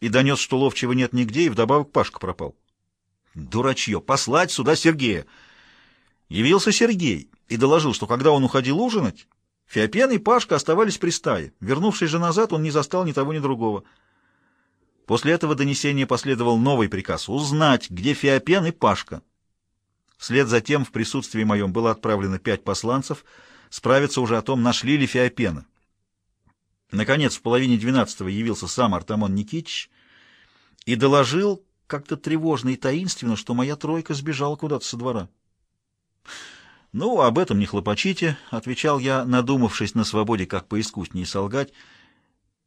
и донес, что ловчего нет нигде, и вдобавок Пашка пропал. Дурачье! Послать сюда Сергея! Явился Сергей и доложил, что когда он уходил ужинать, Феопен и Пашка оставались при стае. Вернувшись же назад, он не застал ни того, ни другого. После этого донесения последовал новый приказ — узнать, где Феопен и Пашка. Вслед за тем в присутствии моем было отправлено пять посланцев справиться уже о том, нашли ли Феопена. Наконец, в половине двенадцатого явился сам Артамон Никитич и доложил как-то тревожно и таинственно, что моя тройка сбежала куда-то со двора. «Ну, об этом не хлопочите», — отвечал я, надумавшись на свободе, как поискуснее солгать.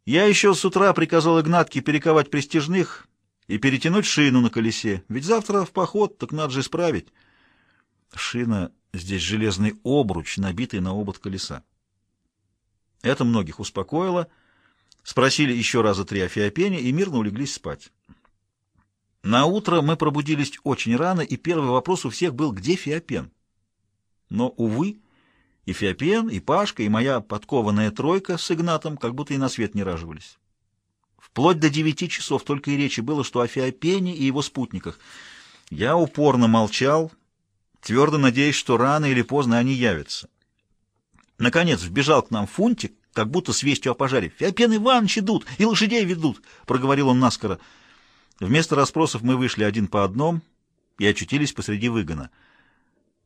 «Я еще с утра приказал Игнатке перековать пристежных и перетянуть шину на колесе, ведь завтра в поход, так надо же исправить». Шина — здесь железный обруч, набитый на обод колеса. Это многих успокоило. Спросили еще раза три о Феопене и мирно улеглись спать. На утро мы пробудились очень рано, и первый вопрос у всех был, где Феопен? Но, увы, и Феопен, и Пашка, и моя подкованная тройка с Игнатом как будто и на свет не раживались. Вплоть до девяти часов только и речи было, что о Феопене и его спутниках. Я упорно молчал, твердо надеясь, что рано или поздно они явятся. Наконец вбежал к нам Фунтик, как будто с вестью о пожаре. «Феопен Иванович идут и лошадей ведут», — проговорил он наскоро. Вместо расспросов мы вышли один по одном и очутились посреди выгона.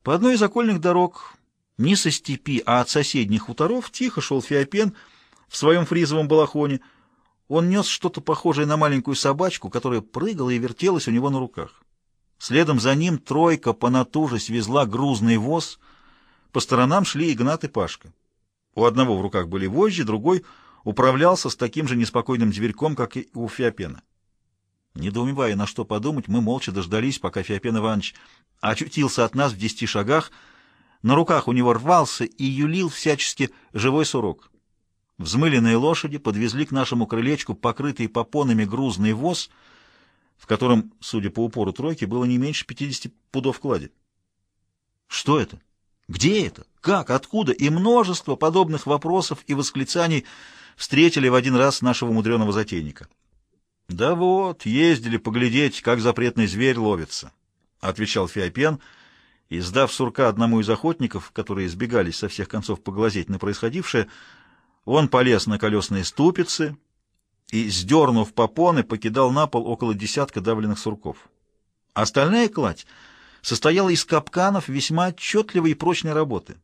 По одной из окольных дорог, не со степи, а от соседних хуторов, тихо шел Феопен в своем фризовом балахоне. Он нес что-то похожее на маленькую собачку, которая прыгала и вертелась у него на руках. Следом за ним тройка, понатужась, везла грузный воз — по сторонам шли Игнат и Пашка. У одного в руках были вожжи, другой управлялся с таким же неспокойным зверьком, как и у Феопена. Недоумевая, на что подумать, мы молча дождались, пока Феопен Иванович очутился от нас в десяти шагах. На руках у него рвался и юлил всячески живой сурок. Взмыленные лошади подвезли к нашему крылечку покрытый попонами грузный воз, в котором, судя по упору тройки, было не меньше пятидесяти пудов клади. Что это? Где это? Как? Откуда? И множество подобных вопросов и восклицаний встретили в один раз нашего мудреного затейника. «Да вот, ездили поглядеть, как запретный зверь ловится», — отвечал Феопен, и, сдав сурка одному из охотников, которые избегались со всех концов поглазеть на происходившее, он полез на колесные ступицы и, сдернув попоны, покидал на пол около десятка давленных сурков. Остальная кладь состояла из капканов весьма отчетливой и прочной работы.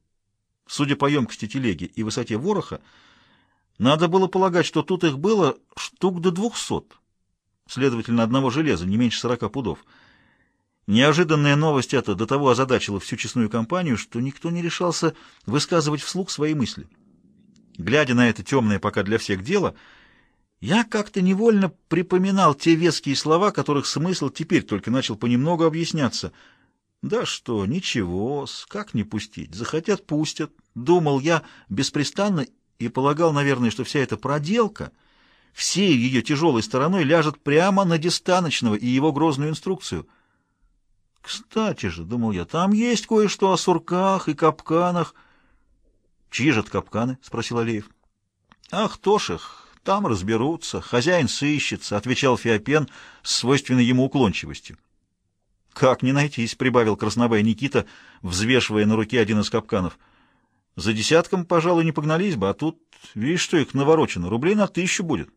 Судя по емкости телеги и высоте вороха, надо было полагать, что тут их было штук до двухсот, следовательно, одного железа, не меньше сорока пудов. Неожиданная новость эта до того озадачила всю честную компанию, что никто не решался высказывать вслух свои мысли. Глядя на это темное пока для всех дело, я как-то невольно припоминал те веские слова, которых смысл теперь только начал понемногу объясняться — да что, ничего, как не пустить? Захотят, пустят. Думал я беспрестанно и полагал, наверное, что вся эта проделка всей ее тяжелой стороной ляжет прямо на Дистаночного и его грозную инструкцию. Кстати же, думал я, там есть кое-что о сурках и капканах. Чьи же капканы? — спросил Алеев. Ах, Тоших, там разберутся, хозяин сыщется, — отвечал Феопен с свойственной ему уклончивостью. «Как не найтись?» — прибавил краснобай Никита, взвешивая на руке один из капканов. «За десятком, пожалуй, не погнались бы, а тут, видишь, что их наворочено, рублей на тысячу будет».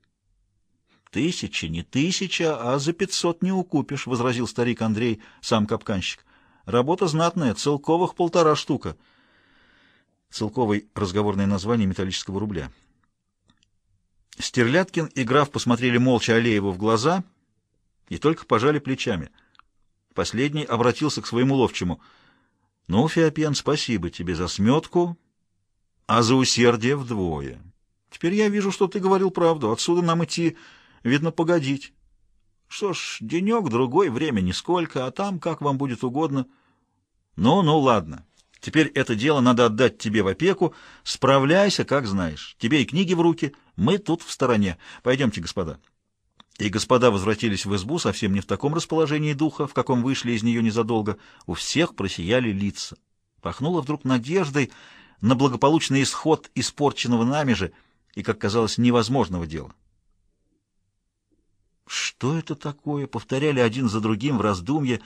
«Тысяча, не тысяча, а за пятьсот не укупишь», — возразил старик Андрей, сам капканщик. «Работа знатная, целковых полтора штука». Целковый — разговорное название металлического рубля. Стерляткин и граф посмотрели молча Алееву в глаза и только пожали плечами — Последний обратился к своему ловчему. — Ну, Феопен, спасибо тебе за сметку, а за усердие вдвое. Теперь я вижу, что ты говорил правду. Отсюда нам идти, видно, погодить. Что ж, денек-другой, время нисколько, а там, как вам будет угодно. Ну, ну, ладно. Теперь это дело надо отдать тебе в опеку. Справляйся, как знаешь. Тебе и книги в руки. Мы тут в стороне. Пойдемте, господа. И господа возвратились в избу совсем не в таком расположении духа, в каком вышли из нее незадолго. У всех просияли лица. Пахнуло вдруг надеждой на благополучный исход испорченного нами же и, как казалось, невозможного дела. Что это такое? Повторяли один за другим в раздумье.